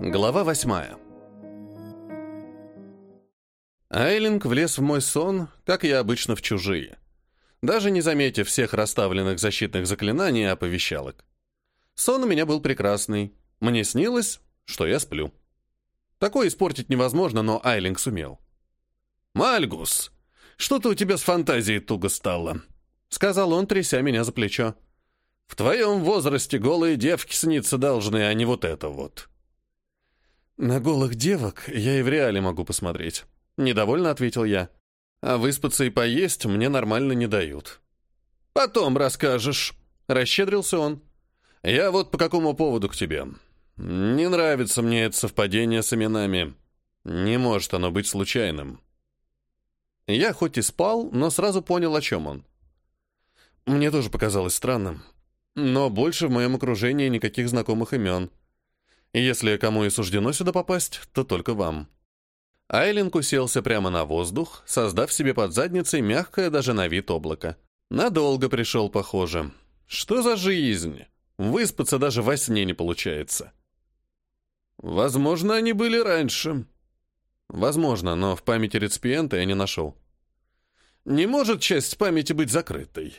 Глава восьмая. Айлинг влез в мой сон, как я обычно в чужие. Даже не заметив всех расставленных защитных заклинаний и оповещалок. Сон у меня был прекрасный. Мне снилось, что я сплю. Такое испортить невозможно, но Айлинг сумел. «Мальгус, что-то у тебя с фантазией туго стало», — сказал он, тряся меня за плечо. «В твоем возрасте голые девки сниться должны, а не вот это вот». «На голых девок я и в реале могу посмотреть», — недовольно ответил я. «А выспаться и поесть мне нормально не дают». «Потом расскажешь», — расщедрился он. «Я вот по какому поводу к тебе. Не нравится мне это совпадение с именами. Не может оно быть случайным». Я хоть и спал, но сразу понял, о чем он. Мне тоже показалось странным. Но больше в моем окружении никаких знакомых имен. Если кому и суждено сюда попасть, то только вам. Айлинг уселся прямо на воздух, создав себе под задницей мягкое даже на вид облако. Надолго пришел, похоже. Что за жизнь? Выспаться даже во сне не получается. Возможно, они были раньше. Возможно, но в памяти реципиента я не нашел. Не может часть памяти быть закрытой.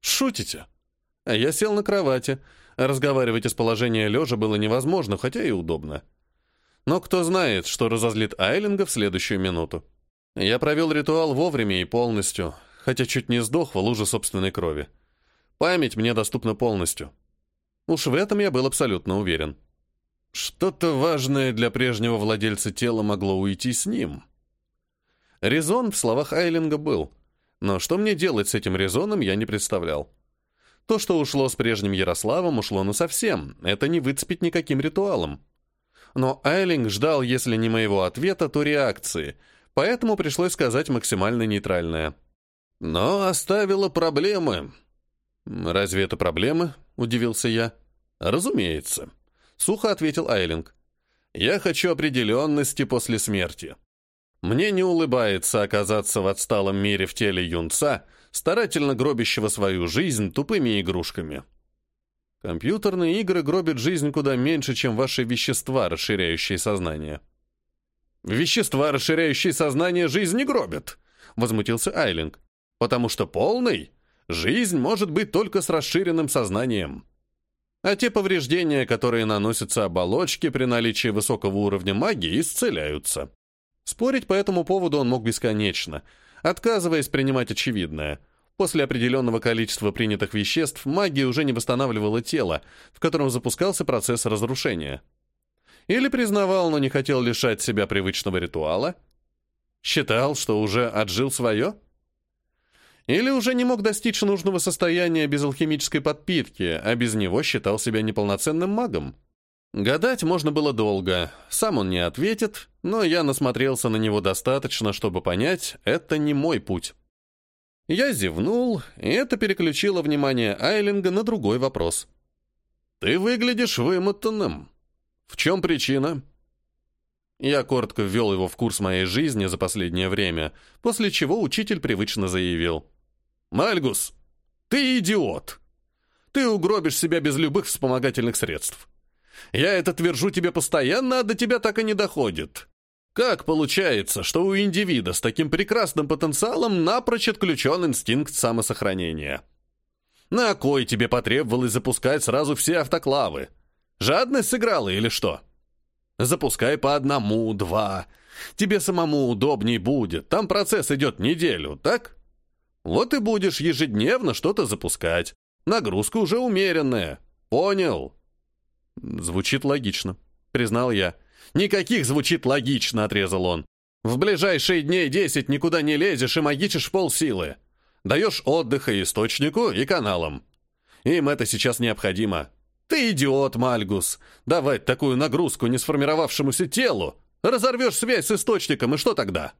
Шутите? А я сел на кровати, Разговаривать из положения лежа было невозможно, хотя и удобно. Но кто знает, что разозлит Айлинга в следующую минуту. Я провел ритуал вовремя и полностью, хотя чуть не сдох в луже собственной крови. Память мне доступна полностью. Уж в этом я был абсолютно уверен. Что-то важное для прежнего владельца тела могло уйти с ним. Резон в словах Айлинга был, но что мне делать с этим резоном, я не представлял. То, что ушло с прежним Ярославом, ушло ну совсем. Это не выцепить никаким ритуалом. Но Айлинг ждал, если не моего ответа, то реакции, поэтому пришлось сказать максимально нейтральное. Но оставило проблемы. «Разве это проблемы?» — удивился я. «Разумеется», — сухо ответил Айлинг. «Я хочу определенности после смерти. Мне не улыбается оказаться в отсталом мире в теле юнца, старательно гробящего свою жизнь тупыми игрушками. Компьютерные игры гробят жизнь куда меньше, чем ваши вещества, расширяющие сознание. «Вещества, расширяющие сознание, жизнь не гробят», — возмутился Айлинг. «Потому что полный жизнь может быть только с расширенным сознанием. А те повреждения, которые наносятся оболочке при наличии высокого уровня магии, исцеляются». Спорить по этому поводу он мог бесконечно, отказываясь принимать очевидное. После определенного количества принятых веществ магия уже не восстанавливала тело, в котором запускался процесс разрушения. Или признавал, но не хотел лишать себя привычного ритуала? Считал, что уже отжил свое? Или уже не мог достичь нужного состояния без алхимической подпитки, а без него считал себя неполноценным магом? Гадать можно было долго, сам он не ответит, но я насмотрелся на него достаточно, чтобы понять, это не мой путь. Я зевнул, и это переключило внимание Айлинга на другой вопрос. «Ты выглядишь вымотанным. В чем причина?» Я коротко ввел его в курс моей жизни за последнее время, после чего учитель привычно заявил. «Мальгус, ты идиот! Ты угробишь себя без любых вспомогательных средств. Я это твержу тебе постоянно, а до тебя так и не доходит. Как получается, что у индивида с таким прекрасным потенциалом напрочь отключен инстинкт самосохранения? На кой тебе потребовалось запускать сразу все автоклавы? Жадность сыграла или что? Запускай по одному, два. Тебе самому удобней будет. Там процесс идет неделю, так? Вот и будешь ежедневно что-то запускать. Нагрузка уже умеренная. Понял? «Звучит логично», — признал я. «Никаких звучит логично», — отрезал он. «В ближайшие дней десять никуда не лезешь и магичишь полсилы. Даешь отдых и источнику, и каналам. Им это сейчас необходимо. Ты идиот, Мальгус. Давать такую нагрузку не сформировавшемуся телу. Разорвешь связь с источником, и что тогда?»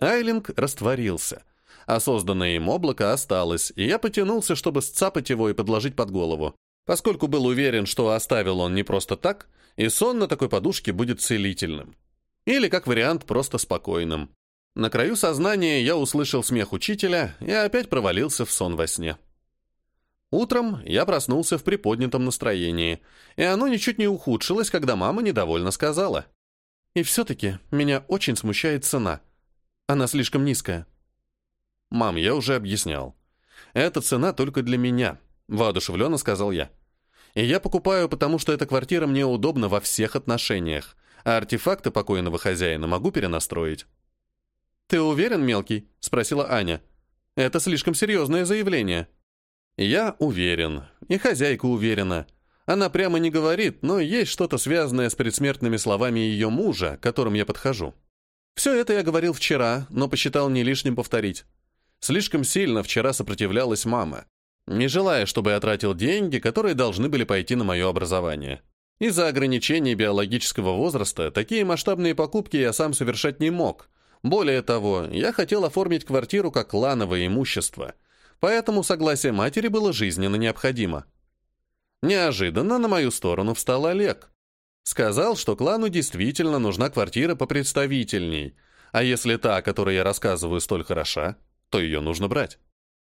Айлинг растворился, а созданное им облако осталось, и я потянулся, чтобы сцапать его и подложить под голову поскольку был уверен, что оставил он не просто так, и сон на такой подушке будет целительным. Или, как вариант, просто спокойным. На краю сознания я услышал смех учителя и опять провалился в сон во сне. Утром я проснулся в приподнятом настроении, и оно ничуть не ухудшилось, когда мама недовольно сказала. «И все-таки меня очень смущает цена. Она слишком низкая». «Мам, я уже объяснял. Эта цена только для меня», — воодушевленно сказал я. «И я покупаю, потому что эта квартира мне удобна во всех отношениях, а артефакты покойного хозяина могу перенастроить». «Ты уверен, мелкий?» — спросила Аня. «Это слишком серьезное заявление». Я уверен, и хозяйка уверена. Она прямо не говорит, но есть что-то связанное с предсмертными словами ее мужа, к которым я подхожу. Все это я говорил вчера, но посчитал не лишним повторить. Слишком сильно вчера сопротивлялась мама, не желая, чтобы я тратил деньги, которые должны были пойти на мое образование. Из-за ограничений биологического возраста такие масштабные покупки я сам совершать не мог. Более того, я хотел оформить квартиру как клановое имущество – поэтому согласие матери было жизненно необходимо. Неожиданно на мою сторону встал Олег. Сказал, что клану действительно нужна квартира попредставительней, а если та, о которой я рассказываю, столь хороша, то ее нужно брать.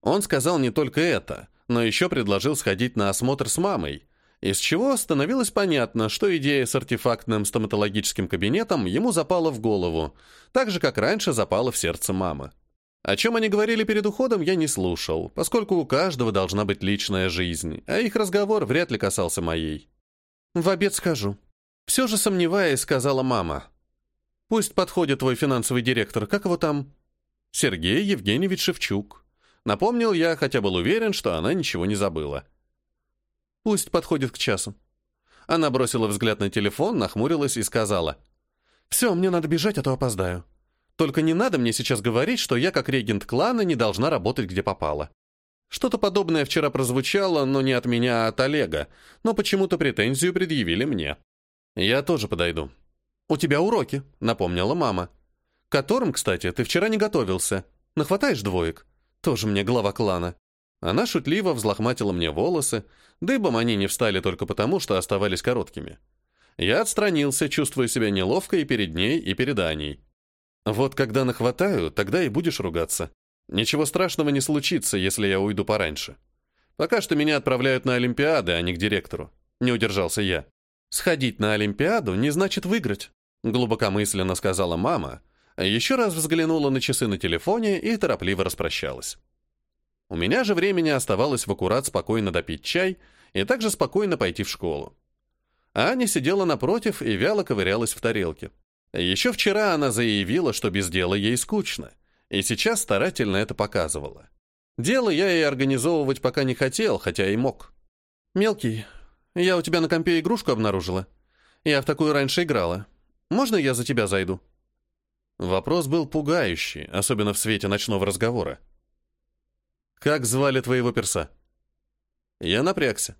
Он сказал не только это, но еще предложил сходить на осмотр с мамой, из чего становилось понятно, что идея с артефактным стоматологическим кабинетом ему запала в голову, так же, как раньше запала в сердце мамы. О чем они говорили перед уходом, я не слушал, поскольку у каждого должна быть личная жизнь, а их разговор вряд ли касался моей. «В обед скажу». Все же сомневаясь, сказала мама. «Пусть подходит твой финансовый директор, как его там?» «Сергей Евгеньевич Шевчук». Напомнил я, хотя был уверен, что она ничего не забыла. «Пусть подходит к часу». Она бросила взгляд на телефон, нахмурилась и сказала. «Все, мне надо бежать, а то опоздаю». Только не надо мне сейчас говорить, что я, как регент клана, не должна работать где попало. Что-то подобное вчера прозвучало, но не от меня, а от Олега, но почему-то претензию предъявили мне. Я тоже подойду. «У тебя уроки», — напомнила мама. «К которым, кстати, ты вчера не готовился. Нахватаешь двоек? Тоже мне глава клана». Она шутливо взлохматила мне волосы, дыбом они не встали только потому, что оставались короткими. Я отстранился, чувствуя себя неловко и перед ней, и перед Аней. Вот когда нахватаю, тогда и будешь ругаться. Ничего страшного не случится, если я уйду пораньше. Пока что меня отправляют на Олимпиады, а не к директору. Не удержался я. Сходить на Олимпиаду не значит выиграть, глубокомысленно сказала мама, еще раз взглянула на часы на телефоне и торопливо распрощалась. У меня же времени оставалось в аккурат спокойно допить чай и также спокойно пойти в школу. Аня сидела напротив и вяло ковырялась в тарелке. Еще вчера она заявила, что без дела ей скучно, и сейчас старательно это показывала. Дело я ей организовывать пока не хотел, хотя и мог. «Мелкий, я у тебя на компе игрушку обнаружила. Я в такую раньше играла. Можно я за тебя зайду?» Вопрос был пугающий, особенно в свете ночного разговора. «Как звали твоего перса?» Я напрягся.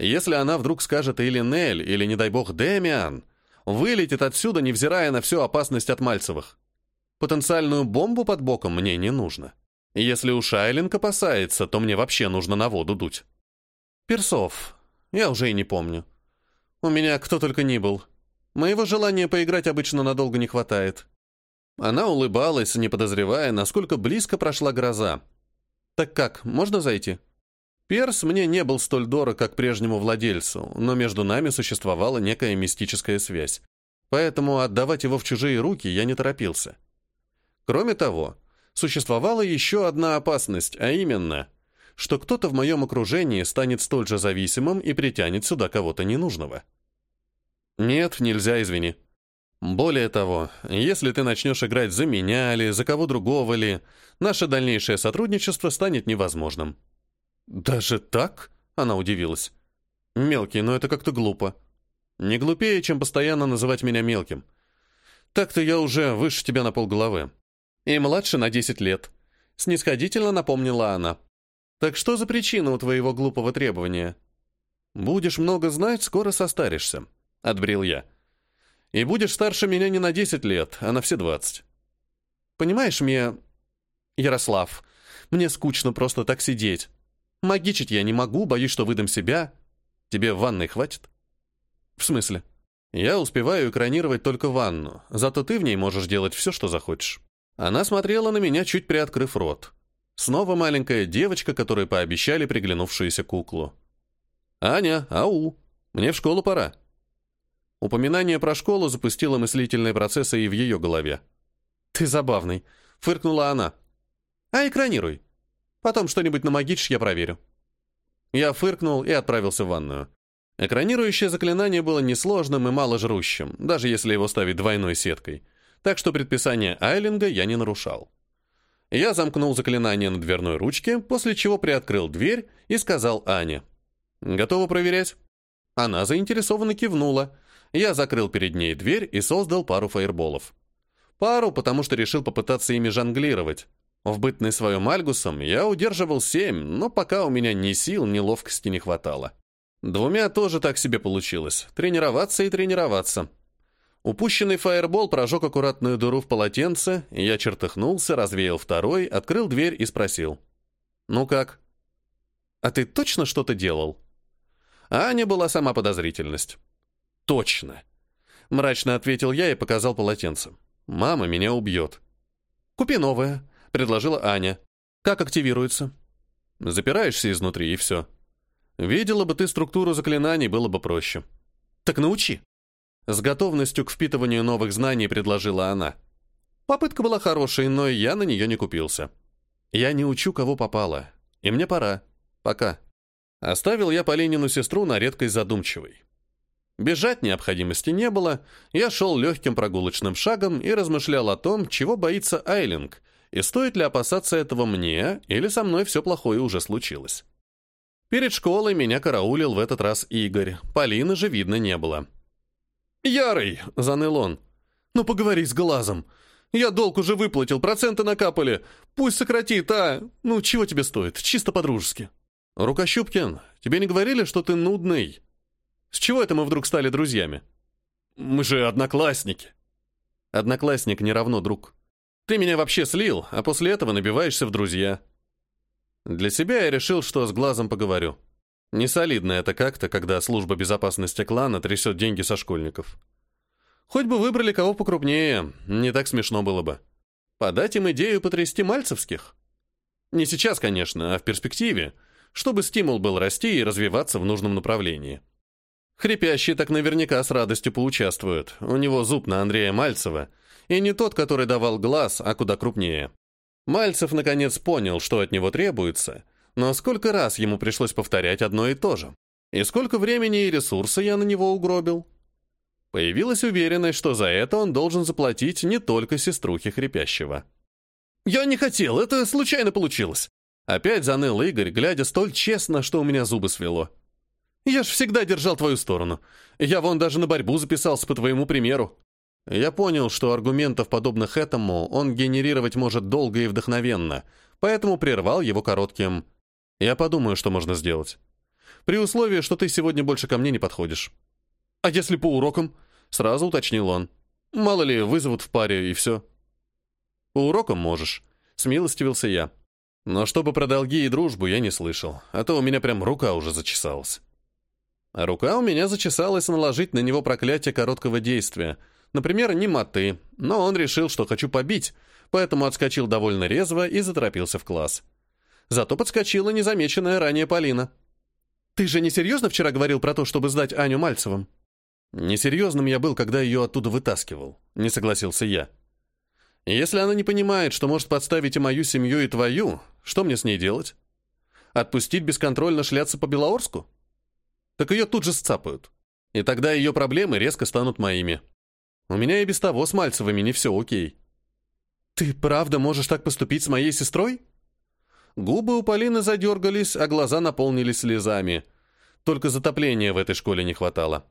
Если она вдруг скажет или Нель, или, не дай бог, Демиан, вылетит отсюда, невзирая на всю опасность от Мальцевых. Потенциальную бомбу под боком мне не нужно. Если у Шайлинг опасается, то мне вообще нужно на воду дуть. Персов. Я уже и не помню. У меня кто только ни был. Моего желания поиграть обычно надолго не хватает. Она улыбалась, не подозревая, насколько близко прошла гроза. «Так как, можно зайти?» Перс мне не был столь дорог, как прежнему владельцу, но между нами существовала некая мистическая связь. Поэтому отдавать его в чужие руки я не торопился. Кроме того, существовала еще одна опасность, а именно, что кто-то в моем окружении станет столь же зависимым и притянет сюда кого-то ненужного. Нет, нельзя, извини. Более того, если ты начнешь играть за меня ли, за кого другого ли, наше дальнейшее сотрудничество станет невозможным. «Даже так?» — она удивилась. «Мелкий, но это как-то глупо. Не глупее, чем постоянно называть меня мелким. Так-то я уже выше тебя на полголовы. И младше на десять лет». Снисходительно напомнила она. «Так что за причина у твоего глупого требования?» «Будешь много знать, скоро состаришься», — отбрил я. «И будешь старше меня не на десять лет, а на все двадцать. Понимаешь, мне... Ярослав, мне скучно просто так сидеть. Магичить я не могу, боюсь, что выдам себя. Тебе ванной хватит? В смысле? Я успеваю экранировать только ванну, зато ты в ней можешь делать все, что захочешь. Она смотрела на меня, чуть приоткрыв рот. Снова маленькая девочка, которой пообещали приглянувшуюся куклу. «Аня, ау! Мне в школу пора!» Упоминание про школу запустило мыслительные процессы и в ее голове. «Ты забавный», — фыркнула она. «А экранируй. Потом что-нибудь намагичишь, я проверю». Я фыркнул и отправился в ванную. Экранирующее заклинание было несложным и маложрущим, даже если его ставить двойной сеткой, так что предписание Айлинга я не нарушал. Я замкнул заклинание на дверной ручке, после чего приоткрыл дверь и сказал Ане. «Готова проверять?» Она заинтересованно кивнула. Я закрыл перед ней дверь и создал пару фаерболов. Пару, потому что решил попытаться ими жонглировать. В бытный своем Альгусом я удерживал семь, но пока у меня ни сил, ни ловкости не хватало. Двумя тоже так себе получилось. Тренироваться и тренироваться. Упущенный фаербол прожег аккуратную дыру в полотенце, я чертыхнулся, развеял второй, открыл дверь и спросил. «Ну как?» «А ты точно что-то делал?» Аня была сама подозрительность. «Точно!» Мрачно ответил я и показал полотенце. «Мама меня убьет». «Купи новое», — предложила Аня. «Как активируется?» «Запираешься изнутри, и все. Видела бы ты структуру заклинаний, было бы проще». «Так научи», с готовностью к впитыванию новых знаний предложила она. Попытка была хорошей, но я на нее не купился. Я не учу, кого попало. И мне пора. Пока. Оставил я Полинину сестру на редкость задумчивой. Бежать необходимости не было, я шел легким прогулочным шагом и размышлял о том, чего боится Айлинг, и стоит ли опасаться этого мне, или со мной все плохое уже случилось. Перед школой меня караулил в этот раз Игорь, Полины же видно не было. «Ярый!» — заныл он. «Ну поговори с глазом. Я долг уже выплатил, проценты накапали. Пусть сократит, а? Ну, чего тебе стоит? Чисто по-дружески». «Рукощупкин, тебе не говорили, что ты нудный? С чего это мы вдруг стали друзьями?» «Мы же одноклассники». «Одноклассник не равно друг. Ты меня вообще слил, а после этого набиваешься в друзья». Для себя я решил, что с глазом поговорю. Не солидно это как-то, когда служба безопасности клана трясет деньги со школьников. Хоть бы выбрали кого покрупнее, не так смешно было бы. Подать им идею потрясти мальцевских? Не сейчас, конечно, а в перспективе, чтобы стимул был расти и развиваться в нужном направлении. Хрипящий так наверняка с радостью поучаствует. У него зуб на Андрея Мальцева, и не тот, который давал глаз, а куда крупнее. Мальцев наконец понял, что от него требуется, но сколько раз ему пришлось повторять одно и то же? И сколько времени и ресурса я на него угробил? Появилась уверенность, что за это он должен заплатить не только сеструхе хрипящего. «Я не хотел, это случайно получилось!» Опять заныл Игорь, глядя столь честно, что у меня зубы свело. «Я ж всегда держал твою сторону. Я вон даже на борьбу записался по твоему примеру». Я понял, что аргументов, подобных этому, он генерировать может долго и вдохновенно, поэтому прервал его коротким я подумаю, что можно сделать. При условии, что ты сегодня больше ко мне не подходишь. А если по урокам? Сразу уточнил он. Мало ли, вызовут в паре, и все. По урокам можешь. Смилостивился я. Но чтобы про долги и дружбу я не слышал, а то у меня прям рука уже зачесалась. А рука у меня зачесалась наложить на него проклятие короткого действия. Например, немоты, но он решил, что хочу побить, поэтому отскочил довольно резво и заторопился в класс. Зато подскочила незамеченная ранее Полина. «Ты же не серьезно вчера говорил про то, чтобы сдать Аню Мальцевым?» «Несерьезным я был, когда ее оттуда вытаскивал», — не согласился я. «Если она не понимает, что может подставить и мою семью, и твою, что мне с ней делать? Отпустить бесконтрольно шляться по Белоорску? Так ее тут же сцапают. И тогда ее проблемы резко станут моими. У меня и без того с Мальцевыми не все окей». «Ты правда можешь так поступить с моей сестрой?» Губы у Полины задергались, а глаза наполнились слезами. Только затопления в этой школе не хватало.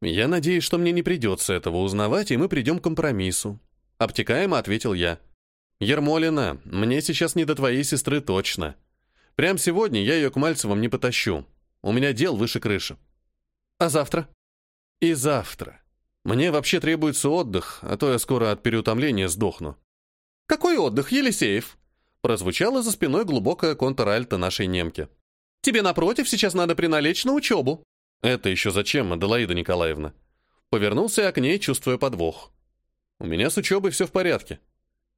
«Я надеюсь, что мне не придется этого узнавать, и мы придем к компромиссу», — обтекаемо ответил я. «Ермолина, мне сейчас не до твоей сестры точно. Прям сегодня я ее к Мальцевым не потащу. У меня дел выше крыши». «А завтра?» «И завтра. Мне вообще требуется отдых, а то я скоро от переутомления сдохну». «Какой отдых, Елисеев?» Прозвучало за спиной глубокая контральта нашей немки. «Тебе, напротив, сейчас надо приналечь на учебу». «Это еще зачем, Аделаида Николаевна?» Повернулся я к ней, чувствуя подвох. «У меня с учебой все в порядке».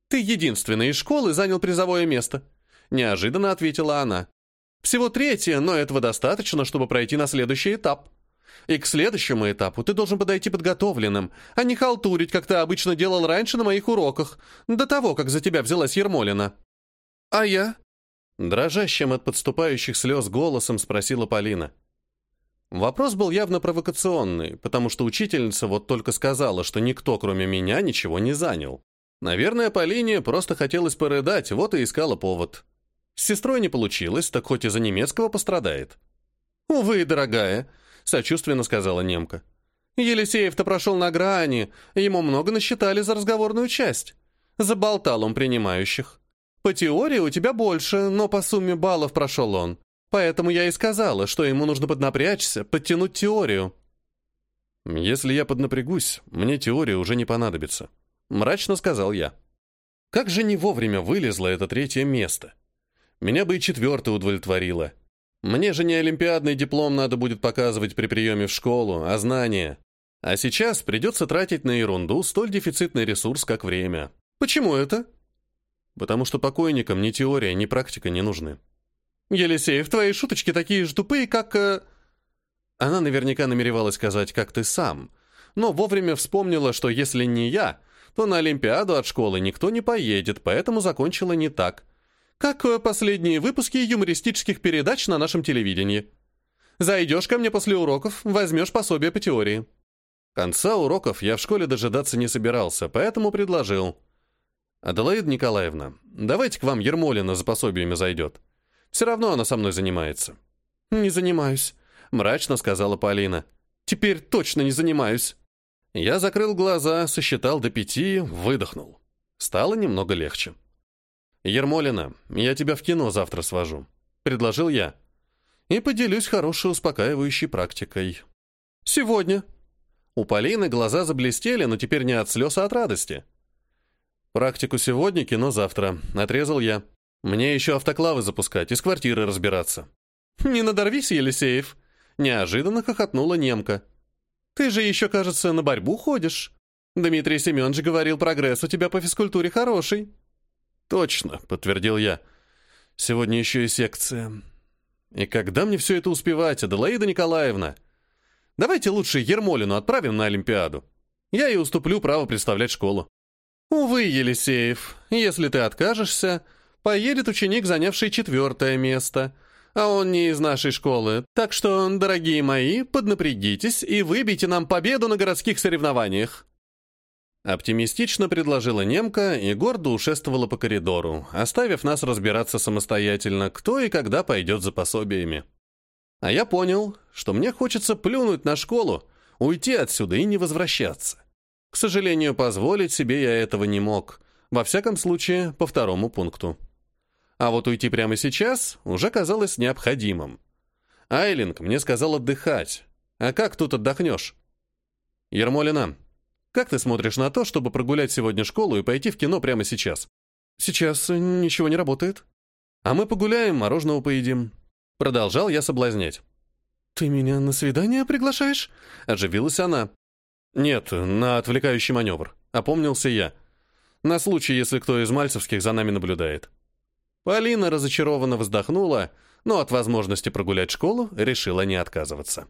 «Ты единственный из школы занял призовое место. — неожиданно ответила она. «Всего третье, но этого достаточно, чтобы пройти на следующий этап. И к следующему этапу ты должен подойти подготовленным, а не халтурить, как ты обычно делал раньше на моих уроках, до того, как за тебя взялась Ермолина». «А я?» Дрожащим от подступающих слез голосом спросила Полина. Вопрос был явно провокационный, потому что учительница вот только сказала, что никто, кроме меня, ничего не занял. Наверное, Полине просто хотелось порыдать, вот и искала повод. С сестрой не получилось, так хоть из-за немецкого пострадает. «Увы, дорогая», — сочувственно сказала немка. «Елисеев-то прошел на грани, ему много насчитали за разговорную часть. Заболтал он принимающих. По теории у тебя больше, но по сумме баллов прошел он. Поэтому я и сказала, что ему нужно поднапрячься, подтянуть теорию». «Если я поднапрягусь, мне теория уже не понадобится», — мрачно сказал я. «Как же не вовремя вылезло это третье место? Меня бы и четвертое удовлетворило. Мне же не олимпиадный диплом надо будет показывать при приеме в школу, а знания. А сейчас придется тратить на ерунду столь дефицитный ресурс, как время. Почему это?» потому что покойникам ни теория, ни практика не нужны. «Елисеев, твои шуточки такие же тупые, как...» э... Она наверняка намеревалась сказать «как ты сам», но вовремя вспомнила, что если не я, то на Олимпиаду от школы никто не поедет, поэтому закончила не так. Как э, последние выпуски юмористических передач на нашем телевидении. Зайдешь ко мне после уроков, возьмешь пособие по теории. Конца уроков я в школе дожидаться не собирался, поэтому предложил. «Аделаида Николаевна, давайте к вам Ермолина за пособиями зайдет. Все равно она со мной занимается». «Не занимаюсь», — мрачно сказала Полина. «Теперь точно не занимаюсь». Я закрыл глаза, сосчитал до пяти, выдохнул. Стало немного легче. «Ермолина, я тебя в кино завтра свожу», — предложил я. «И поделюсь хорошей успокаивающей практикой». «Сегодня». У Полины глаза заблестели, но теперь не от слез, а от радости. «Практику сегодня, кино завтра», — отрезал я. «Мне еще автоклавы запускать, из квартиры разбираться». «Не надорвись, Елисеев!» — неожиданно хохотнула немка. «Ты же еще, кажется, на борьбу ходишь. Дмитрий Семенович говорил, прогресс у тебя по физкультуре хороший». «Точно», — подтвердил я. «Сегодня еще и секция. И когда мне все это успевать, Аделаида Николаевна? Давайте лучше Ермолину отправим на Олимпиаду. Я ей уступлю право представлять школу». «Увы, Елисеев, если ты откажешься, поедет ученик, занявший четвертое место, а он не из нашей школы, так что, дорогие мои, поднапрягитесь и выбейте нам победу на городских соревнованиях». Оптимистично предложила немка и гордо ушествовала по коридору, оставив нас разбираться самостоятельно, кто и когда пойдет за пособиями. А я понял, что мне хочется плюнуть на школу, уйти отсюда и не возвращаться. К сожалению, позволить себе я этого не мог. Во всяком случае, по второму пункту. А вот уйти прямо сейчас уже казалось необходимым. Айлинг мне сказал отдыхать. А как тут отдохнешь? Ермолина, как ты смотришь на то, чтобы прогулять сегодня школу и пойти в кино прямо сейчас? Сейчас ничего не работает. А мы погуляем, мороженого поедим. Продолжал я соблазнять. «Ты меня на свидание приглашаешь?» Оживилась она. «Нет, на отвлекающий маневр», — опомнился я. «На случай, если кто из мальцевских за нами наблюдает». Полина разочарованно вздохнула, но от возможности прогулять школу решила не отказываться.